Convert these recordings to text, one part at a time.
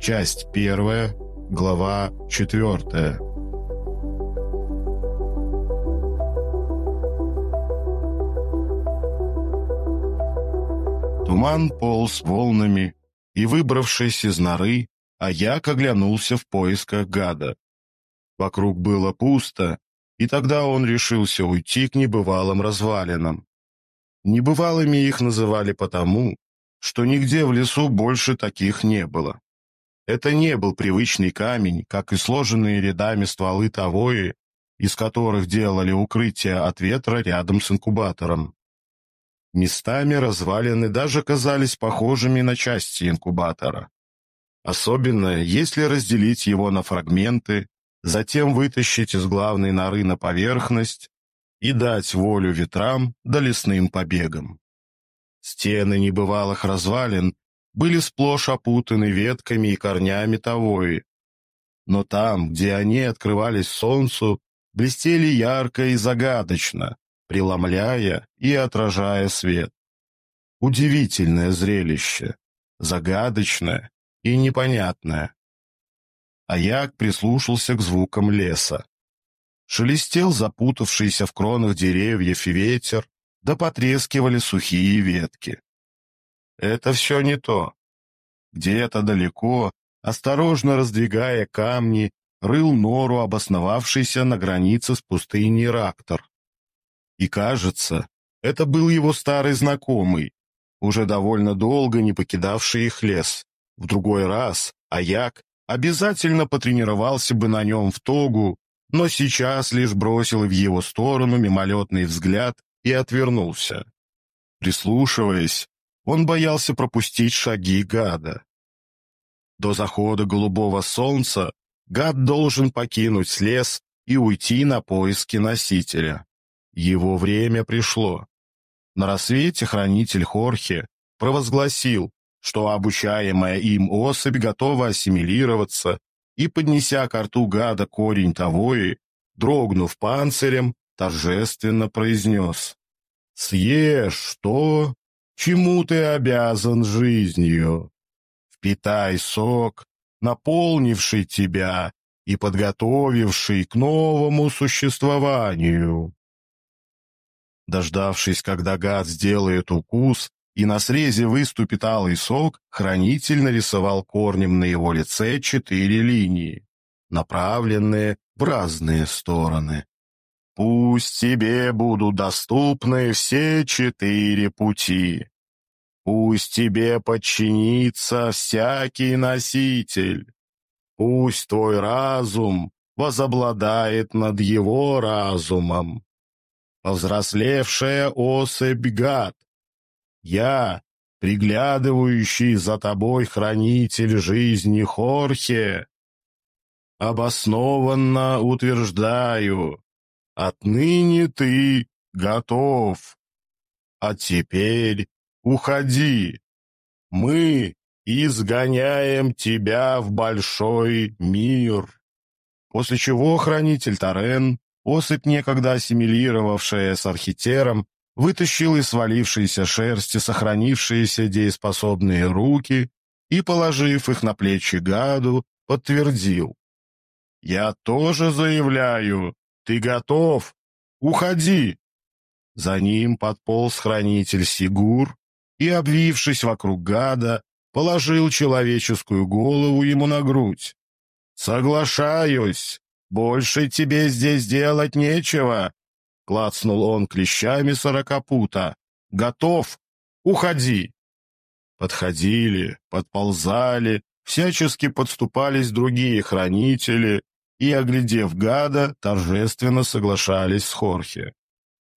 Часть первая, глава четвертая. Туман полз волнами, и, выбравшись из норы, Аяк оглянулся в поисках гада. Вокруг было пусто, и тогда он решился уйти к небывалым развалинам. Небывалыми их называли потому, что нигде в лесу больше таких не было. Это не был привычный камень, как и сложенные рядами стволы тавои, из которых делали укрытие от ветра рядом с инкубатором. Местами развалины даже казались похожими на части инкубатора. Особенно, если разделить его на фрагменты, затем вытащить из главной норы на поверхность и дать волю ветрам да лесным побегам. Стены небывалых развалин были сплошь опутаны ветками и корнями тавои. Но там, где они открывались солнцу, блестели ярко и загадочно, преломляя и отражая свет. Удивительное зрелище, загадочное и непонятное. Аяк прислушался к звукам леса. Шелестел запутавшийся в кронах деревьев ветер, да потрескивали сухие ветки. Это все не то. Где-то далеко, осторожно раздвигая камни, рыл нору, обосновавшийся на границе с пустыней Рактор. И кажется, это был его старый знакомый, уже довольно долго не покидавший их лес. В другой раз Аяк обязательно потренировался бы на нем в тогу, но сейчас лишь бросил в его сторону мимолетный взгляд и отвернулся. Прислушиваясь, он боялся пропустить шаги гада. До захода голубого солнца гад должен покинуть лес и уйти на поиски носителя. Его время пришло. На рассвете хранитель Хорхе провозгласил, что обучаемая им особь готова ассимилироваться, и, поднеся к рту гада корень тавои, дрогнув панцирем, торжественно произнес «Съешь то, чему ты обязан жизнью. Впитай сок, наполнивший тебя и подготовивший к новому существованию». Дождавшись, когда гад сделает укус, и на срезе выступит алый сок, хранитель нарисовал корнем на его лице четыре линии, направленные в разные стороны. Пусть тебе будут доступны все четыре пути. Пусть тебе подчинится всякий носитель. Пусть твой разум возобладает над его разумом повзрослевшая особь гад. Я, приглядывающий за тобой хранитель жизни Хорхе, обоснованно утверждаю, отныне ты готов. А теперь уходи. Мы изгоняем тебя в большой мир. После чего хранитель Тарен Особь, некогда ассимилировавшая с архитером, вытащил из свалившейся шерсти сохранившиеся дееспособные руки и, положив их на плечи гаду, подтвердил. «Я тоже заявляю, ты готов? Уходи!» За ним подполз хранитель Сигур и, обвившись вокруг гада, положил человеческую голову ему на грудь. «Соглашаюсь!» «Больше тебе здесь делать нечего!» — клацнул он клещами сорокопута. «Готов? Уходи!» Подходили, подползали, всячески подступались другие хранители и, оглядев гада, торжественно соглашались с Хорхе.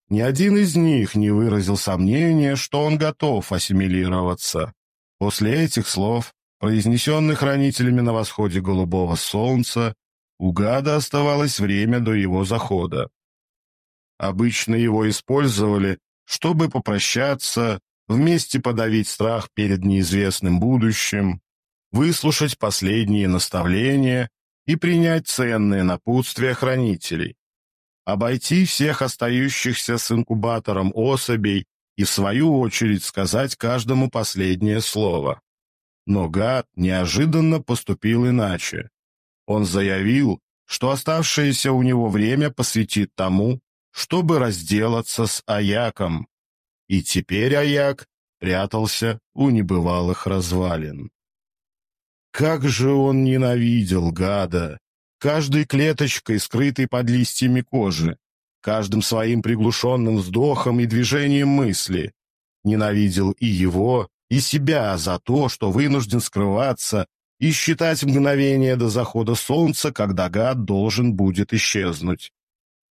Ни один из них не выразил сомнения, что он готов ассимилироваться. После этих слов, произнесенных хранителями на восходе голубого солнца, у гада оставалось время до его захода. Обычно его использовали, чтобы попрощаться, вместе подавить страх перед неизвестным будущим, выслушать последние наставления и принять ценные напутствия хранителей, обойти всех остающихся с инкубатором особей и, в свою очередь, сказать каждому последнее слово. Но гад неожиданно поступил иначе. Он заявил, что оставшееся у него время посвятит тому, чтобы разделаться с Аяком. И теперь Аяк прятался у небывалых развалин. Как же он ненавидел гада! Каждой клеточкой, скрытой под листьями кожи, каждым своим приглушенным вздохом и движением мысли. Ненавидел и его, и себя за то, что вынужден скрываться и считать мгновение до захода солнца, когда гад должен будет исчезнуть.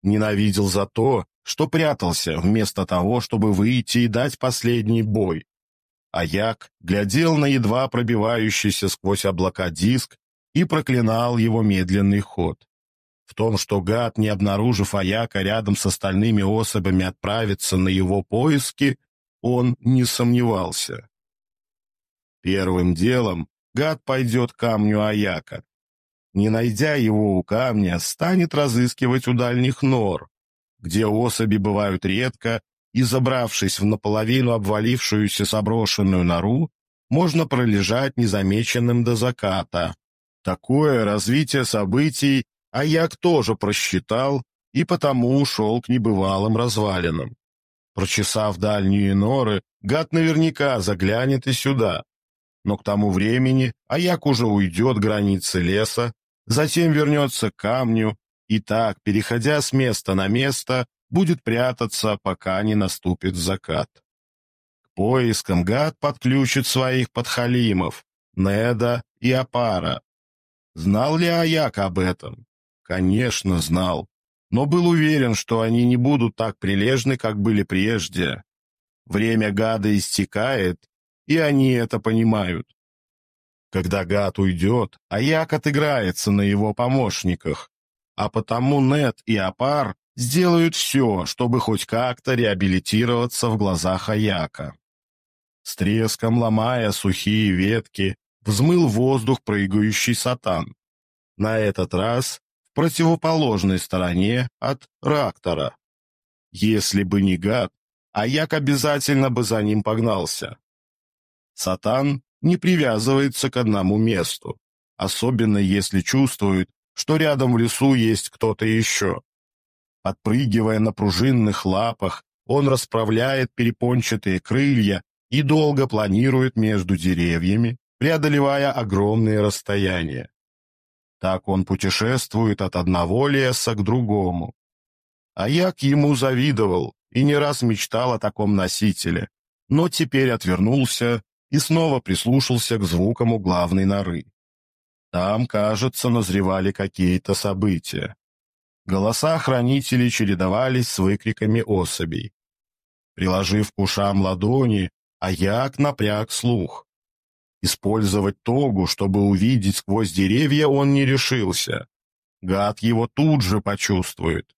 Ненавидел за то, что прятался, вместо того, чтобы выйти и дать последний бой. Аяк глядел на едва пробивающийся сквозь облака диск и проклинал его медленный ход. В том, что гад, не обнаружив Аяка рядом с остальными особами, отправится на его поиски, он не сомневался. Первым делом гад пойдет к камню Аяка. Не найдя его у камня, станет разыскивать у дальних нор, где особи бывают редко, и, забравшись в наполовину обвалившуюся заброшенную нору, можно пролежать незамеченным до заката. Такое развитие событий Аяк тоже просчитал и потому ушел к небывалым развалинам. Прочесав дальние норы, гад наверняка заглянет и сюда. Но к тому времени Аяк уже уйдет к границе леса, затем вернется к камню и так, переходя с места на место, будет прятаться, пока не наступит закат. К поискам гад подключит своих подхалимов, Неда и Апара. Знал ли Аяк об этом? Конечно, знал, но был уверен, что они не будут так прилежны, как были прежде. Время гада истекает, и они это понимают. Когда гад уйдет, Аяк отыграется на его помощниках, а потому Нет и Апар сделают все, чтобы хоть как-то реабилитироваться в глазах Аяка. С треском ломая сухие ветки, взмыл воздух прыгающий сатан. На этот раз в противоположной стороне от Рактора. Если бы не гад, Аяк обязательно бы за ним погнался. Сатан не привязывается к одному месту, особенно если чувствует, что рядом в лесу есть кто-то еще. Подпрыгивая на пружинных лапах, он расправляет перепончатые крылья и долго планирует между деревьями, преодолевая огромные расстояния. Так он путешествует от одного леса к другому. А я к ему завидовал и не раз мечтал о таком носителе, но теперь отвернулся и снова прислушался к звукам у главной норы. Там, кажется, назревали какие-то события. Голоса хранителей чередовались с выкриками особей. Приложив к ушам ладони, Аяк напряг слух. Использовать тогу, чтобы увидеть сквозь деревья, он не решился. Гад его тут же почувствует.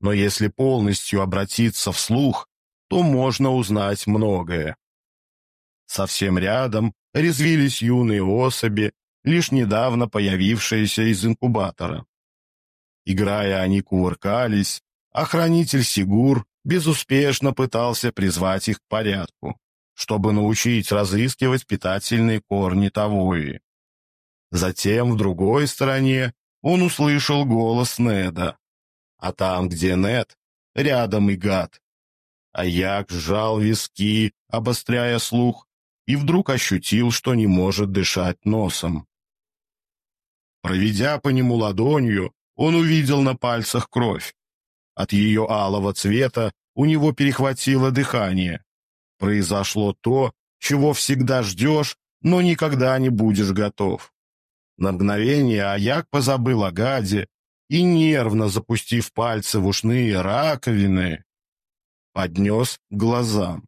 Но если полностью обратиться вслух, то можно узнать многое. Совсем рядом резвились юные особи, лишь недавно появившиеся из инкубатора. Играя, они кувыркались, а хранитель Сигур безуспешно пытался призвать их к порядку, чтобы научить разыскивать питательные корни Тавои. Затем в другой стороне он услышал голос Неда. А там, где Нед, рядом и гад. Аяк сжал виски, обостряя слух, и вдруг ощутил, что не может дышать носом. Проведя по нему ладонью, он увидел на пальцах кровь. От ее алого цвета у него перехватило дыхание. Произошло то, чего всегда ждешь, но никогда не будешь готов. На мгновение Аяк позабыл о гаде и, нервно запустив пальцы в ушные раковины, поднес к глазам.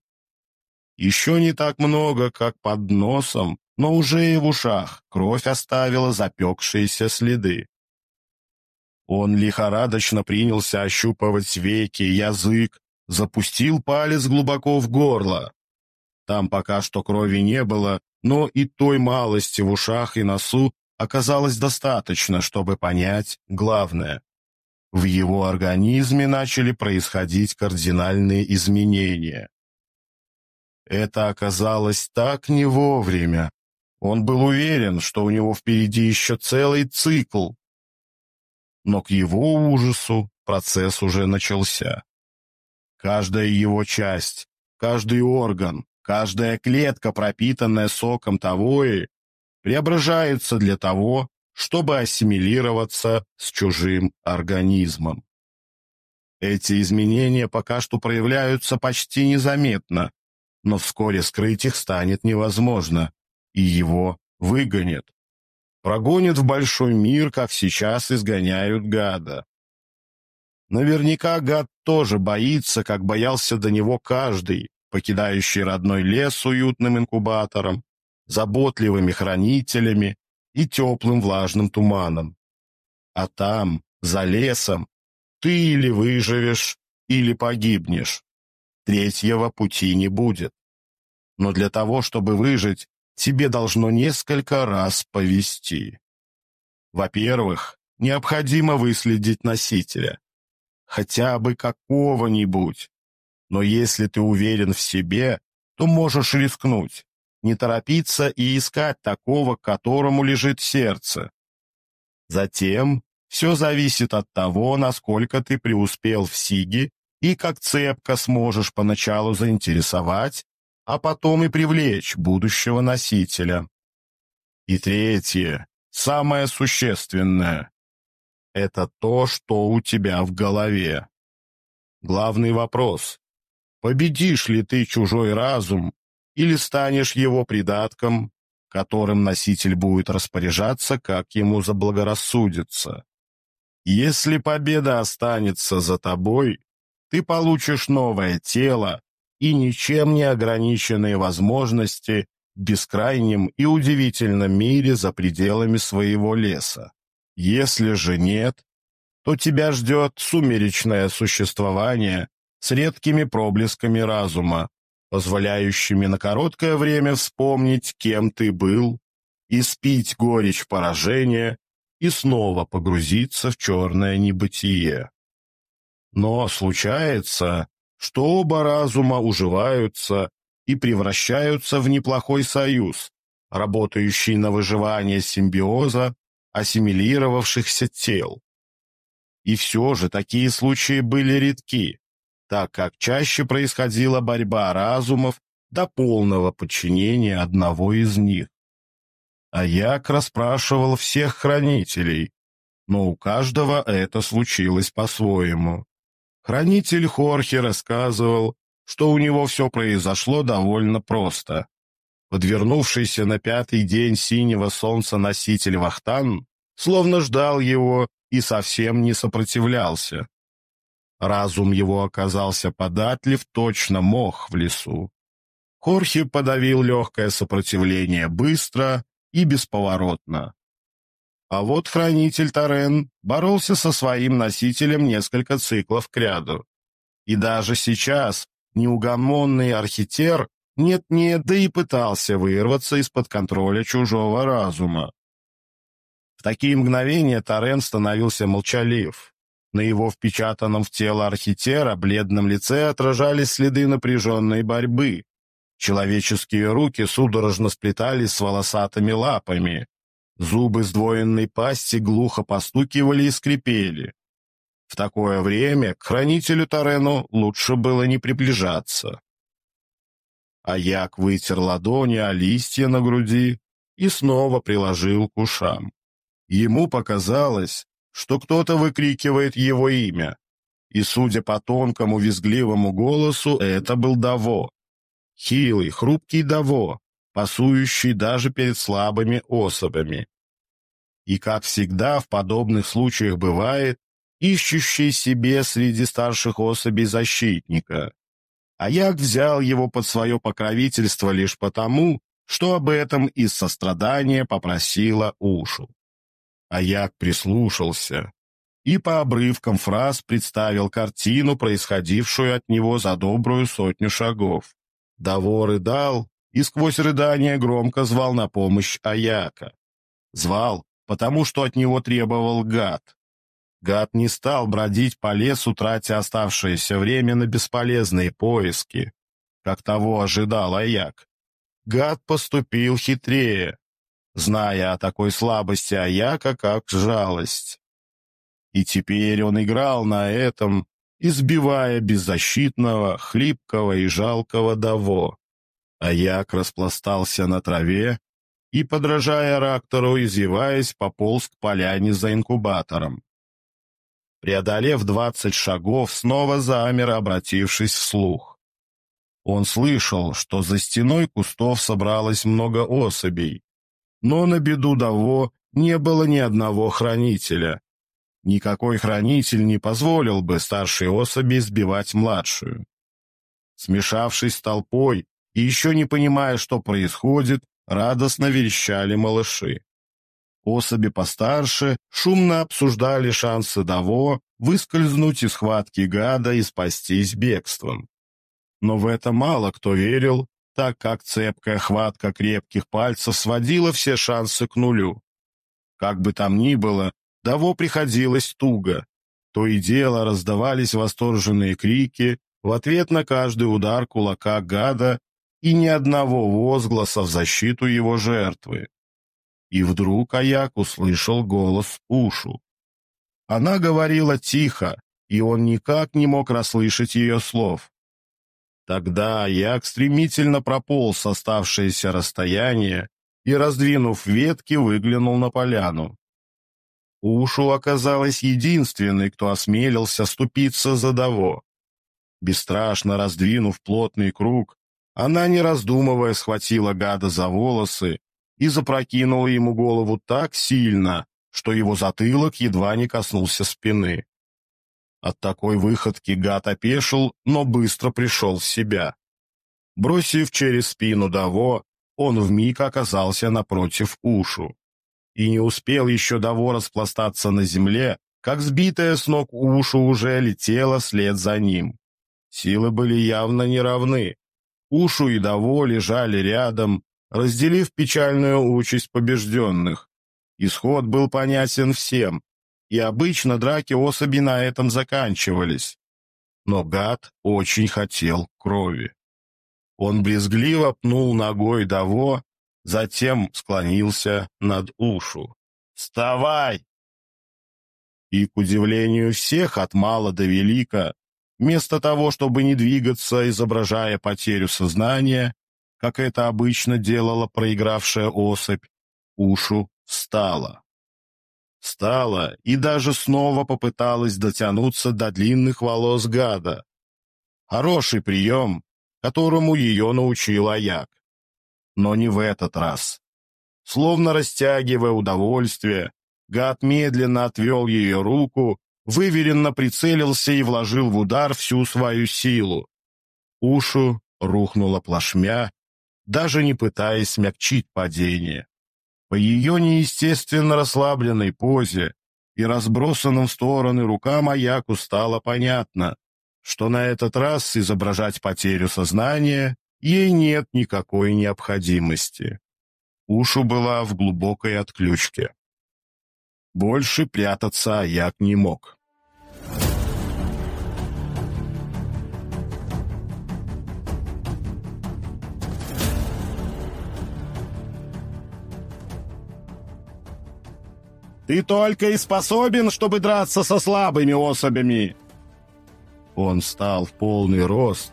Еще не так много, как под носом, но уже и в ушах кровь оставила запекшиеся следы. Он лихорадочно принялся ощупывать веки, язык, запустил палец глубоко в горло. Там пока что крови не было, но и той малости в ушах и носу оказалось достаточно, чтобы понять главное. В его организме начали происходить кардинальные изменения. Это оказалось так не вовремя. Он был уверен, что у него впереди еще целый цикл. Но к его ужасу процесс уже начался. Каждая его часть, каждый орган, каждая клетка, пропитанная соком Тавои, преображается для того, чтобы ассимилироваться с чужим организмом. Эти изменения пока что проявляются почти незаметно, но вскоре скрыть их станет невозможно, и его выгонят. Прогонят в большой мир, как сейчас изгоняют гада. Наверняка гад тоже боится, как боялся до него каждый, покидающий родной лес уютным инкубатором, заботливыми хранителями и теплым влажным туманом. А там, за лесом, ты или выживешь, или погибнешь. Третьего пути не будет. Но для того, чтобы выжить, тебе должно несколько раз повести. Во-первых, необходимо выследить носителя. Хотя бы какого-нибудь. Но если ты уверен в себе, то можешь рискнуть, не торопиться и искать такого, которому лежит сердце. Затем все зависит от того, насколько ты преуспел в Сиге и как цепко сможешь поначалу заинтересовать, а потом и привлечь будущего носителя. И третье, самое существенное, это то, что у тебя в голове. Главный вопрос – победишь ли ты чужой разум или станешь его придатком, которым носитель будет распоряжаться, как ему заблагорассудится. Если победа останется за тобой, ты получишь новое тело и ничем не ограниченные возможности в бескрайнем и удивительном мире за пределами своего леса. Если же нет, то тебя ждет сумеречное существование с редкими проблесками разума, позволяющими на короткое время вспомнить, кем ты был, и спить горечь поражения и снова погрузиться в черное небытие. Но случается, что оба разума уживаются и превращаются в неплохой союз, работающий на выживание симбиоза ассимилировавшихся тел. И все же такие случаи были редки, так как чаще происходила борьба разумов до полного подчинения одного из них. Аяк расспрашивал всех хранителей, но у каждого это случилось по-своему. Хранитель Хорхе рассказывал, что у него все произошло довольно просто. Подвернувшийся на пятый день синего солнца носитель Вахтан словно ждал его и совсем не сопротивлялся. Разум его оказался податлив, точно мох в лесу. Хорхе подавил легкое сопротивление быстро и бесповоротно. А вот хранитель Тарен боролся со своим носителем несколько циклов кряду. И даже сейчас неугомонный архитер нет-нет, да и пытался вырваться из-под контроля чужого разума. В такие мгновения Тарен становился молчалив. На его впечатанном в тело архитера бледном лице отражались следы напряженной борьбы. Человеческие руки судорожно сплетались с волосатыми лапами. Зубы сдвоенной пасти глухо постукивали и скрипели. В такое время к хранителю Тарену лучше было не приближаться. Аяк вытер ладони о листья на груди и снова приложил к ушам. Ему показалось, что кто-то выкрикивает его имя, и, судя по тонкому визгливому голосу, это был Даво. Хилый, хрупкий Даво, пасующий даже перед слабыми особами. И, как всегда в подобных случаях бывает, ищущий себе среди старших особей защитника. Аяк взял его под свое покровительство лишь потому, что об этом из сострадания попросила Ушу. Аяк прислушался и по обрывкам фраз представил картину, происходившую от него за добрую сотню шагов. Даво рыдал и сквозь рыдание громко звал на помощь Аяка. Звал, потому что от него требовал гад. Гад не стал бродить по лесу, тратя оставшееся время на бесполезные поиски. как того ожидал Аяк. Гад поступил хитрее, зная о такой слабости Аяка, как жалость. И теперь он играл на этом, избивая беззащитного, хлипкого и жалкого Даво. Аяк распластался на траве и, подражая Рактору, извиваясь, пополз к поляне за инкубатором. Преодолев двадцать шагов, снова замер, обратившись вслух. Он слышал, что за стеной кустов собралось много особей, но на беду Даво не было ни одного хранителя. Никакой хранитель не позволил бы старшей особи сбивать младшую. Смешавшись с толпой и еще не понимая, что происходит, радостно верещали малыши. Особи постарше шумно обсуждали шансы Даво выскользнуть из схватки гада и спастись бегством. Но в это мало кто верил, так как цепкая хватка крепких пальцев сводила все шансы к нулю. Как бы там ни было, Даво приходилось туго. То и дело раздавались восторженные крики в ответ на каждый удар кулака гада и ни одного возгласа в защиту его жертвы. И вдруг Аяк услышал голос Ушу. Она говорила тихо, и он никак не мог расслышать ее слов. Тогда Аяк стремительно прополз оставшееся расстояние и, раздвинув ветки, выглянул на поляну. Ушу оказалась единственной, кто осмелился ступиться за Даво. Бесстрашно раздвинув плотный круг, она, не раздумывая, схватила гада за волосы и запрокинула ему голову так сильно, что его затылок едва не коснулся спины. От такой выходки гад опешил, но быстро пришел в себя. Бросив через спину Даво, он вмиг оказался напротив Ушу. И не успел еще Даво распластаться на земле, как сбитая с ног Ушу уже летела вслед за ним. Силы были явно неравны. Ушу и Даво лежали рядом, разделив печальную участь побежденных. Исход был понятен всем, и обычно драки особи на этом заканчивались. Но гад очень хотел крови. Он брезгливо пнул ногой Даво, затем склонился над Ушу. «Вставай!» И, к удивлению всех, от мала до велика, вместо того, чтобы не двигаться, изображая потерю сознания, как это обычно делала проигравшая особь, Ушу встала. Встала и даже снова попыталась дотянуться до длинных волос гада. Хороший прием, которому ее научил Аяк. Но не в этот раз. Словно растягивая удовольствие, гад медленно отвел ее руку, выверенно прицелился и вложил в удар всю свою силу. Ушу рухнула плашмя, даже не пытаясь смягчить падение. По ее неестественно расслабленной позе и разбросанным в стороны рукам Аяку стало понятно, что на этот раз изображать потерю сознания ей нет никакой необходимости. Ушу была в глубокой отключке. Больше прятаться Аяк не мог. Ты только и способен, чтобы драться со слабыми особями!» Он встал в полный рост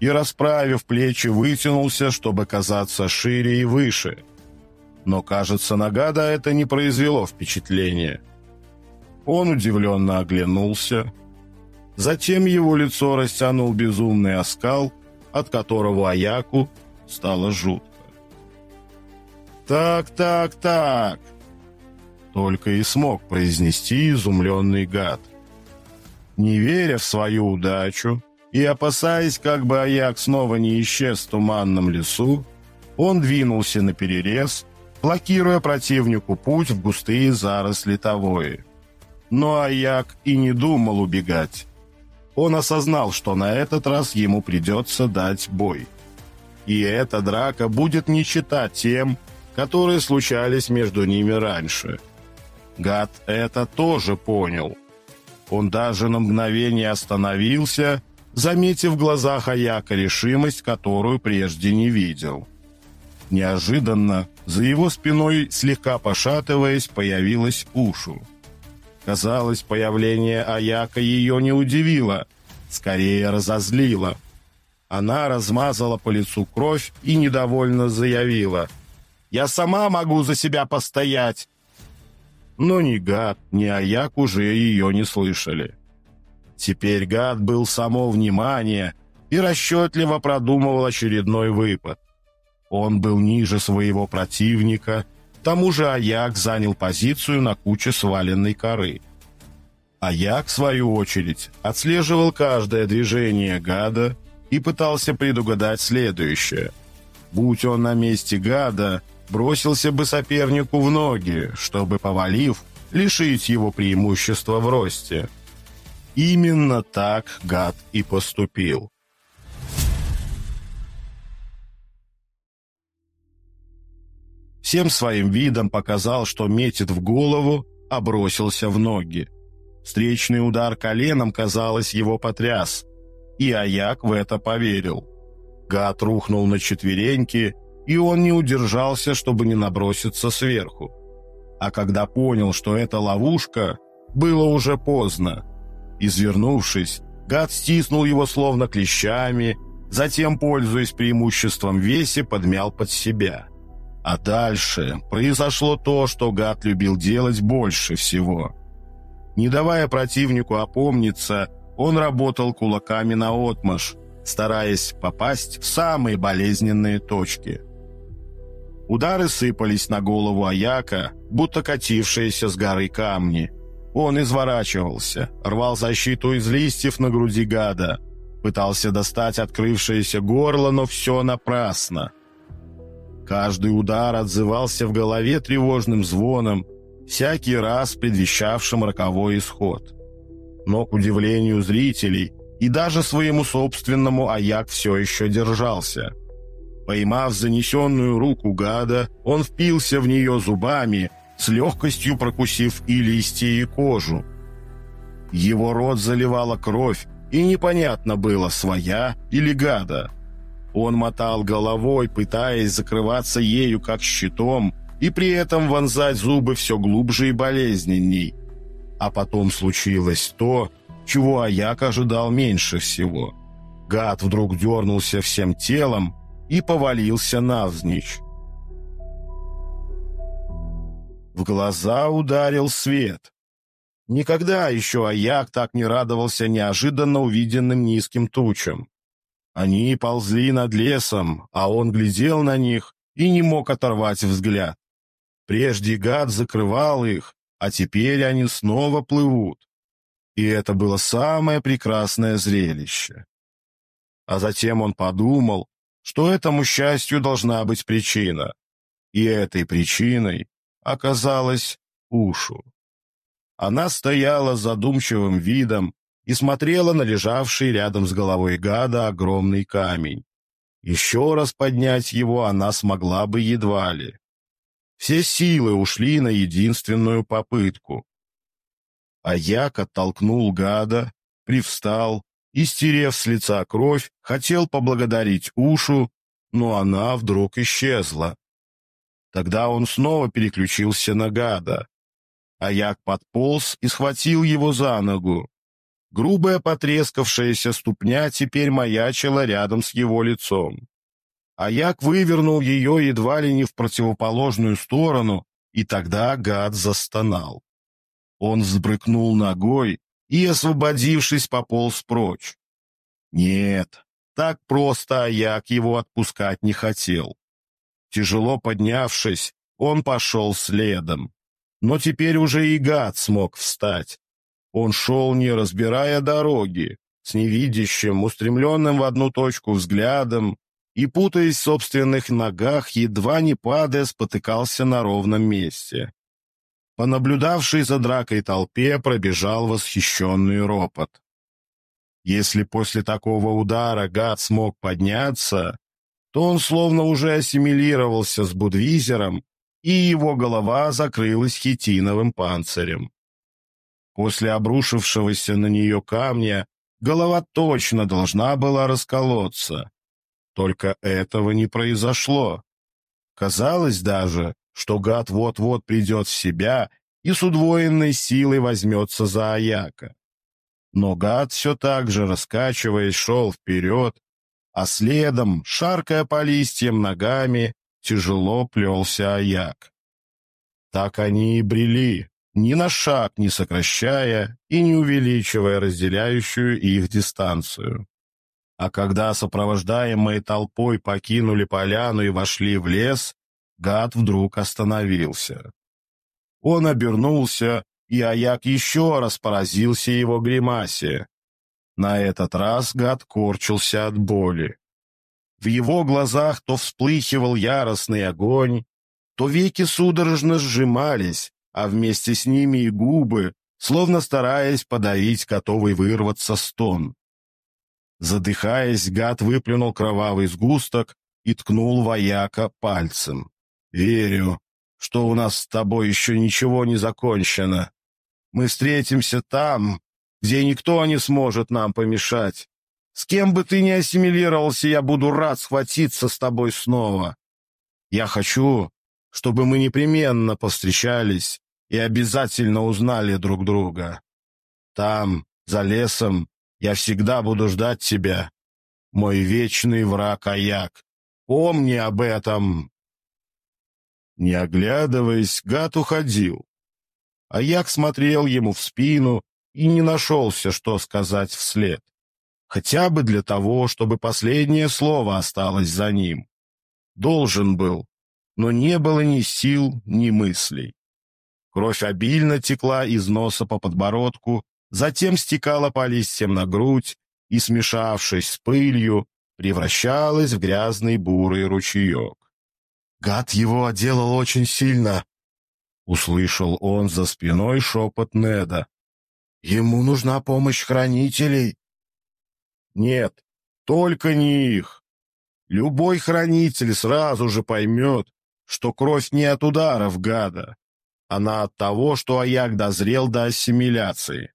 и, расправив плечи, вытянулся, чтобы казаться шире и выше. Но, кажется, на гада это не произвело впечатления. Он удивленно оглянулся. Затем его лицо растянул безумный оскал, от которого Аяку стало жутко. «Так, так, так!» Только и смог произнести изумленный гад. Не веря в свою удачу и опасаясь, как бы Аяк снова не исчез в туманном лесу, он двинулся на перерез, блокируя противнику путь в густые заросли Тавои. Но Аяк и не думал убегать. Он осознал, что на этот раз ему придется дать бой. И эта драка будет не чита тем, которые случались между ними раньше – Гад это тоже понял. Он даже на мгновение остановился заметив в глазах Аяка решимость, которую прежде не видел. Неожиданно за его спиной, слегка пошатываясь, появилась Ушу. Казалось, появление Аяка ее не удивило, скорее разозлило. Она размазала по лицу кровь и недовольно заявила. «Я сама могу за себя постоять!» Но ни Гад, ни Аяк уже ее не слышали. Теперь Гад был само внимание и расчетливо продумывал очередной выпад. Он был ниже своего противника, к тому же Аяк занял позицию на куче сваленной коры. Аяк, в свою очередь, отслеживал каждое движение гада и пытался предугадать следующее. Будь он на месте гада, бросился бы сопернику в ноги, чтобы, повалив, лишить его преимущества в росте. Именно так гад и поступил. Всем своим видом показал, что метит в голову, а бросился в ноги. Встречный удар коленом, казалось, его потряс, и Аяк в это поверил. Гад рухнул на четвереньки, и он не удержался, чтобы не наброситься сверху. А когда понял, что это ловушка, было уже поздно. Извернувшись, гад стиснул его словно клещами, затем, пользуясь преимуществом весе, подмял под себя. А дальше произошло то, что гад любил делать больше всего. Не давая противнику опомниться, он работал кулаками наотмашь, стараясь попасть в самые болезненные точки – Удары сыпались на голову Аяка, будто катившиеся с горы камни. Он изворачивался, рвал защиту из листьев на груди гада, пытался достать открывшееся горло, но все напрасно. Каждый удар отзывался в голове тревожным звоном, всякий раз предвещавшим роковой исход. Но, к удивлению зрителей, и даже своему собственному Аяк все еще держался – Поймав занесенную руку гада, он впился в нее зубами, с легкостью прокусив и листья, и кожу. Его рот заливала кровь, и непонятно было, своя или гада. Он мотал головой, пытаясь закрываться ею как щитом, и при этом вонзать зубы все глубже и болезненней. А потом случилось то, чего Аяк ожидал меньше всего. Гад вдруг дернулся всем телом, и повалился навзничь. В глаза ударил свет. Никогда еще Аяк так не радовался неожиданно увиденным низким тучам. Они ползли над лесом, а он глядел на них и не мог оторвать взгляд. Прежде гад закрывал их, а теперь они снова плывут. И это было самое прекрасное зрелище. А затем он подумал, что этому счастью должна быть причина. И этой причиной оказалась Ушу. Она стояла с задумчивым видом и смотрела на лежавший рядом с головой гада огромный камень. Еще раз поднять его она смогла бы едва ли. Все силы ушли на единственную попытку. А Як оттолкнул гада, привстал и, стерев с лица кровь, хотел поблагодарить Ушу, но она вдруг исчезла. Тогда он снова переключился на гада. Аяк подполз и схватил его за ногу. Грубая потрескавшаяся ступня теперь маячила рядом с его лицом. Аяк вывернул ее едва ли не в противоположную сторону, и тогда гад застонал. Он взбрыкнул ногой, и, освободившись, пополз прочь. Нет, так просто Аяк его отпускать не хотел. Тяжело поднявшись, он пошел следом. Но теперь уже и гад смог встать. Он шел, не разбирая дороги, с невидящим, устремленным в одну точку взглядом, и, путаясь в собственных ногах, едва не падая, спотыкался на ровном месте. По наблюдавшей за дракой толпе пробежал восхищенный ропот. Если после такого удара гад смог подняться, то он словно уже ассимилировался с Будвизером, и его голова закрылась хитиновым панцирем. После обрушившегося на нее камня голова точно должна была расколоться. Только этого не произошло. Казалось даже, что гад вот-вот придет в себя и с удвоенной силой возьмется за Аяка. Но гад все так же, раскачиваясь, шел вперед, а следом, шаркая по листьям ногами, тяжело плелся Аяк. Так они и брели, ни на шаг не сокращая и не увеличивая разделяющую их дистанцию. А когда сопровождаемые толпой покинули поляну и вошли в лес, гад вдруг остановился. Он обернулся, и Аяк еще раз поразился его гримасе. На этот раз гад корчился от боли. В его глазах то вспыхивал яростный огонь, то веки судорожно сжимались, а вместе с ними и губы, словно стараясь подавить готовый вырваться стон. Задыхаясь, гад выплюнул кровавый сгусток и ткнул вояка пальцем. «Верю, что у нас с тобой еще ничего не закончено. Мы встретимся там, где никто не сможет нам помешать. С кем бы ты ни ассимилировался, я буду рад схватиться с тобой снова. Я хочу, чтобы мы непременно повстречались и обязательно узнали друг друга. Там, за лесом, я всегда буду ждать тебя, мой вечный враг Аяк. Помни об этом!» Не оглядываясь, гад уходил. Аяк смотрел ему в спину и не нашелся, что сказать вслед. Хотя бы для того, чтобы последнее слово осталось за ним. Должен был, но не было ни сил, ни мыслей. Кровь обильно текла из носа по подбородку, затем стекала по листьям на грудь и, смешавшись с пылью, превращалась в грязный бурый ручеек. «Гад его оделал очень сильно!» — услышал он за спиной шепот Неда. «Ему нужна помощь хранителей!» «Нет, только не их!» Любой хранитель сразу же поймет, что кровь не от ударов гада, она от того, что Аяк дозрел до ассимиляции.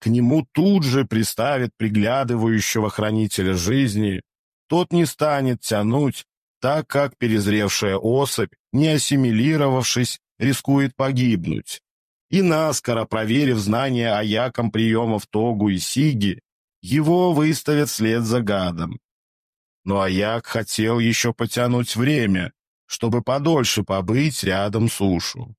К нему тут же приставят приглядывающего хранителя жизни. Тот не станет тянуть, так как перезревшая особь, не ассимилировавшись, рискует погибнуть. И наскоро, проверив знания Аяком приемов Тогу и Сиги, его выставят вслед за гадом. Но Аяк хотел еще потянуть время, чтобы подольше побыть рядом с Ушу.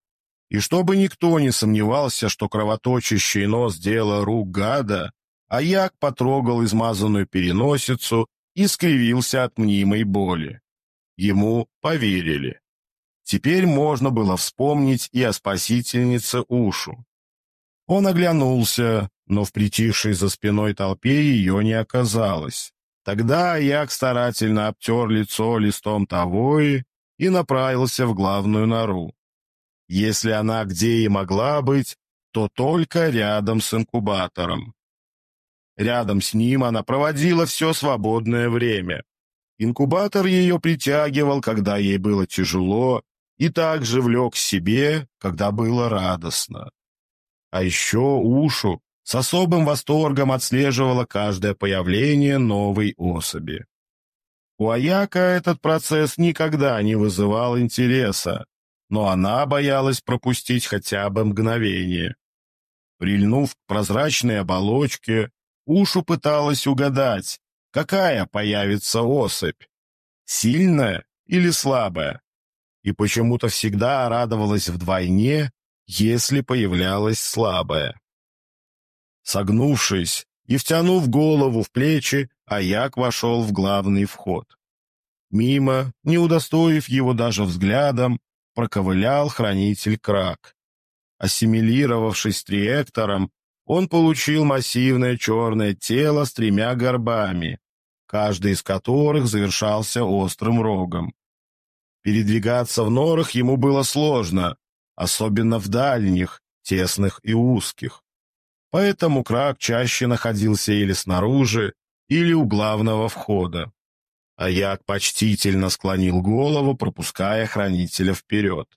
И чтобы никто не сомневался, что кровоточащий нос — дело рук гада, Аяк потрогал измазанную переносицу и скривился от мнимой боли. Ему поверили. Теперь можно было вспомнить и о спасительнице Ушу. Он оглянулся, но в притихшей за спиной толпе ее не оказалось. Тогда Аяк старательно обтер лицо листом Тавои и направился в главную нору. Если она где и могла быть, то только рядом с инкубатором. Рядом с ним она проводила все свободное время. Инкубатор ее притягивал, когда ей было тяжело, и также влек себе, когда было радостно. А еще Ушу с особым восторгом отслеживала каждое появление новой особи. У Аяка этот процесс никогда не вызывал интереса, но она боялась пропустить хотя бы мгновение. Прильнув к прозрачной оболочке, Ушу пыталась угадать, какая появится особь, сильная или слабая, и почему-то всегда радовалась вдвойне, если появлялась слабая. Согнувшись и втянув голову в плечи, Аяк вошел в главный вход. Мимо, не удостоив его даже взглядом, проковылял хранитель Крак. Ассимилировавшись триектором, он получил массивное черное тело с тремя горбами, каждый из которых завершался острым рогом. Передвигаться в норах ему было сложно, особенно в дальних, тесных и узких. Поэтому Крак чаще находился или снаружи, или у главного входа. Аяк почтительно склонил голову, пропуская хранителя вперед.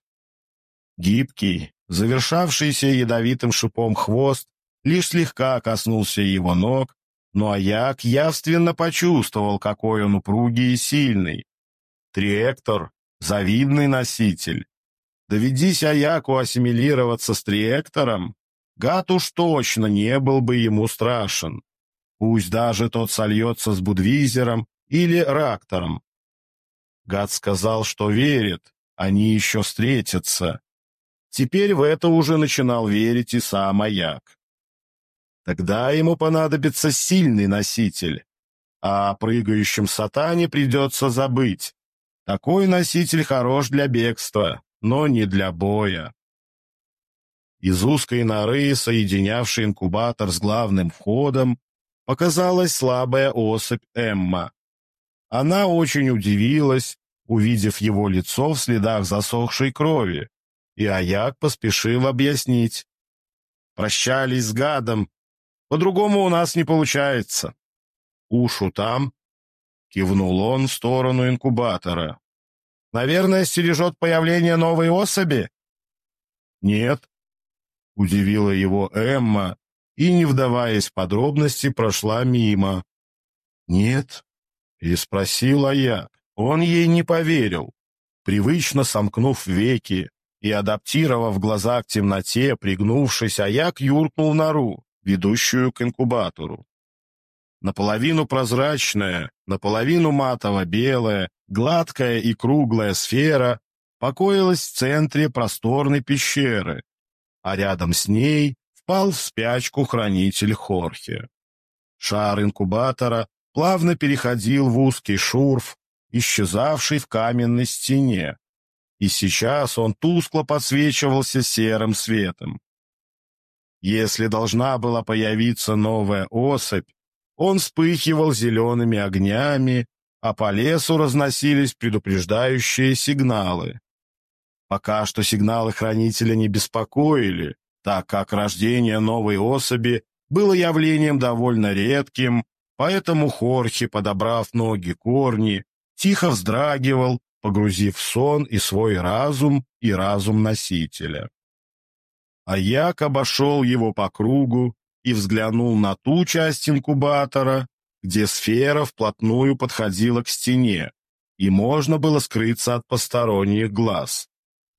Гибкий, завершавшийся ядовитым шипом хвост, лишь слегка коснулся его ног, но Аяк явственно почувствовал, какой он упругий и сильный. Триэктор — завидный носитель. Доведись Аяку ассимилироваться с Триэктором, гад уж точно не был бы ему страшен. Пусть даже тот сольется с Будвизером или Рактором. Гад сказал, что верит, они еще встретятся. Теперь в это уже начинал верить и сам Аяк. Тогда ему понадобится сильный носитель, а о прыгающем сатане придется забыть. Такой носитель хорош для бегства, но не для боя. Из узкой норы, соединявшей инкубатор с главным входом, показалась слабая особь Эмма. Она очень удивилась, увидев его лицо в следах засохшей крови, и Аяк поспешил объяснить. «Прощались с гадом, по-другому у нас не получается. Ушу там, кивнул он в сторону инкубатора. Наверное, стережет появление новой особи? Нет, удивила его Эмма и, не вдаваясь в подробности, прошла мимо. Нет, и спросила я. Он ей не поверил. Привычно сомкнув веки и адаптировав глаза к темноте, пригнувшись, Аяк юркнул в нору ведущую к инкубатору. Наполовину прозрачная, наполовину матово-белая, гладкая и круглая сфера покоилась в центре просторной пещеры, а рядом с ней впал в спячку хранитель Хорхе. Шар инкубатора плавно переходил в узкий шурф, исчезавший в каменной стене, и сейчас он тускло подсвечивался серым светом. Если должна была появиться новая особь, он вспыхивал зелеными огнями, а по лесу разносились предупреждающие сигналы. Пока что сигналы хранителя не беспокоили, так как рождение новой особи было явлением довольно редким, поэтому Хорхи, подобрав ноги корни, тихо вздрагивал, погрузив сон и свой разум, и разум носителя а Як обошел его по кругу и взглянул на ту часть инкубатора, где сфера вплотную подходила к стене, и можно было скрыться от посторонних глаз.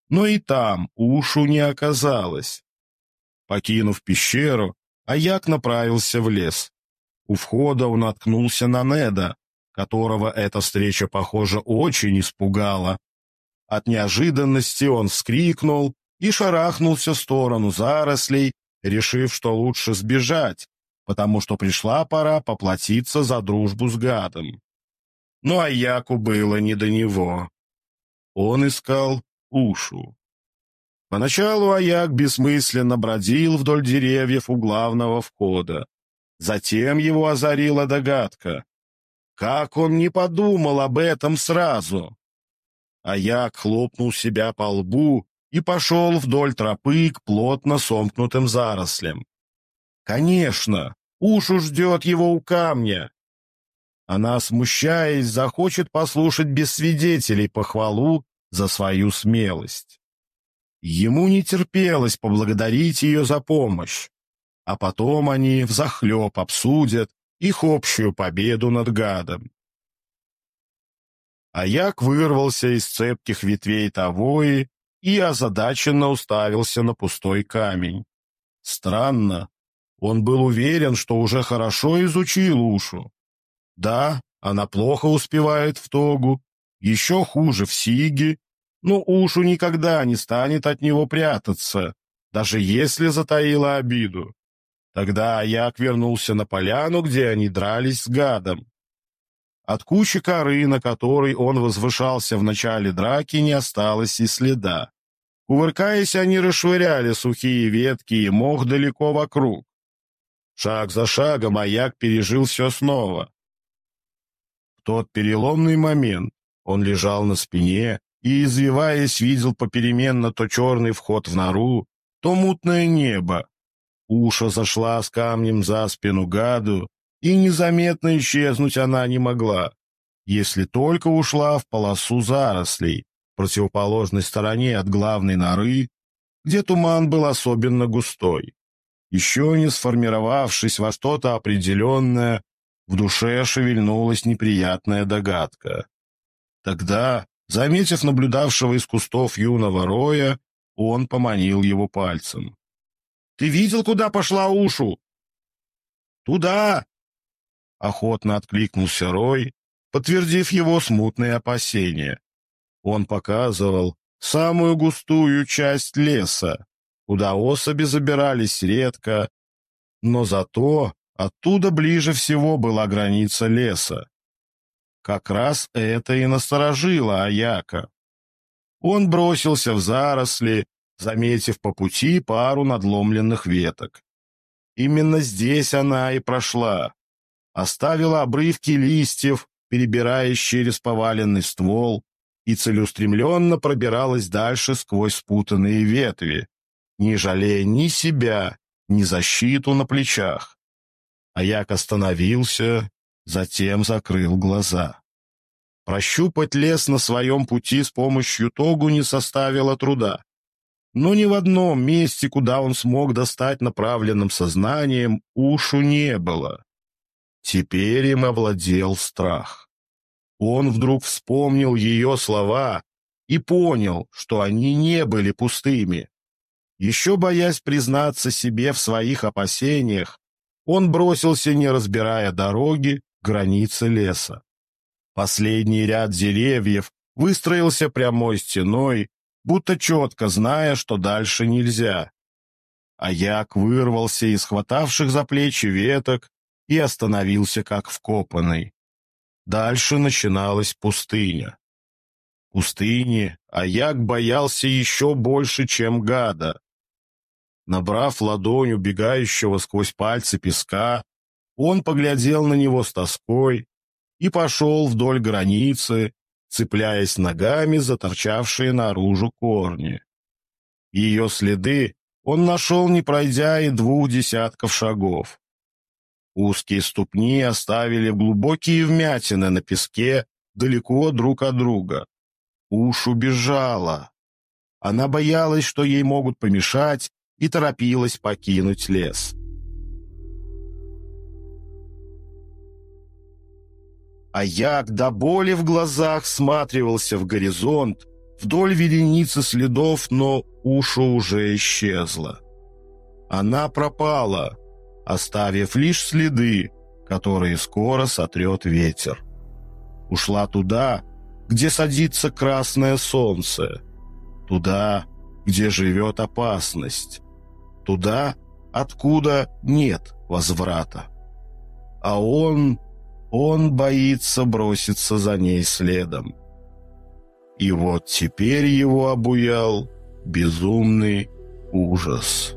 Но и там ушу не оказалось. Покинув пещеру, Аяк направился в лес. У входа он наткнулся на Неда, которого эта встреча, похоже, очень испугала. От неожиданности он вскрикнул и шарахнулся в сторону зарослей, решив, что лучше сбежать, потому что пришла пора поплатиться за дружбу с гадом. Ну а Яку было не до него. Он искал Ушу. Поначалу Аяк бессмысленно бродил вдоль деревьев у главного входа. Затем его озарила догадка. Как он не подумал об этом сразу? Аяк хлопнул себя по лбу и пошел вдоль тропы к плотно сомкнутым зарослям. Конечно, ушу ждет его у камня. Она, смущаясь, захочет послушать без свидетелей похвалу за свою смелость. Ему не терпелось поблагодарить ее за помощь, а потом они взахлеб обсудят их общую победу над гадом. Аяк вырвался из цепких ветвей Тавои и озадаченно уставился на пустой камень. Странно. Он был уверен, что уже хорошо изучил ушу. Да, она плохо успевает в тогу, еще хуже в сиге, но ушу никогда не станет от него прятаться, даже если затаила обиду. Тогда Аяк вернулся на поляну, где они дрались с гадом. От кучи коры, на которой он возвышался в начале драки, не осталось и следа. Кувыркаясь, они расшвыряли сухие ветки и мох далеко вокруг. Шаг за шагом маяк пережил все снова. В тот переломный момент он лежал на спине и, извиваясь, видел попеременно то черный вход в нору, то мутное небо. Уша зашла с камнем за спину гаду, и незаметно исчезнуть она не могла, если только ушла в полосу зарослей, противоположной стороне от главной норы, где туман был особенно густой. еще не сформировавшись во что-то определенное, в душе шевельнулась неприятная догадка. Тогда, заметив наблюдавшего из кустов юного роя, он поманил его пальцем. «Ты видел, куда пошла Ушу?» «Туда!» — охотно откликнулся Рой, подтвердив его смутные опасения. Он показывал самую густую часть леса, куда особи забирались редко, но зато оттуда ближе всего была граница леса. Как раз это и насторожило Аяка. Он бросился в заросли, заметив по пути пару надломленных веток. Именно здесь она и прошла. Оставила обрывки листьев, перебираясь через поваленный ствол, и целеустремленно пробиралась дальше сквозь спутанные ветви, не жалея ни себя, ни защиту на плечах. Аяк остановился, затем закрыл глаза. Прощупать лес на своем пути с помощью тогу не составило труда. Но ни в одном месте, куда он смог достать направленным сознанием, ушу не было. Теперь им овладел страх. Он вдруг вспомнил ее слова и понял, что они не были пустыми. Еще боясь признаться себе в своих опасениях, он бросился, не разбирая дороги, границы леса. Последний ряд деревьев выстроился прямой стеной, будто четко зная, что дальше нельзя. Аяк вырвался из хватавших за плечи веток и остановился как вкопанный. Дальше начиналась пустыня. Пустыни Аяк боялся еще больше, чем гада. Набрав ладонь убегающего сквозь пальцы песка, он поглядел на него с тоской и пошел вдоль границы, цепляясь ногами за торчавшие наружу корни. Ее следы он нашел, не пройдя и двух десятков шагов. Узкие ступни оставили глубокие вмятины на песке далеко друг от друга. Уж убежала. Она боялась, что ей могут помешать, и торопилась покинуть лес. А як до боли в глазах всматривался в горизонт, вдоль вереницы следов, но ушу уже исчезла. Она пропала, оставив лишь следы, которые скоро сотрет ветер. Ушла туда, где садится красное солнце, туда, где живет опасность, туда, откуда нет возврата. А он, он боится броситься за ней следом. И вот теперь его обуял безумный ужас.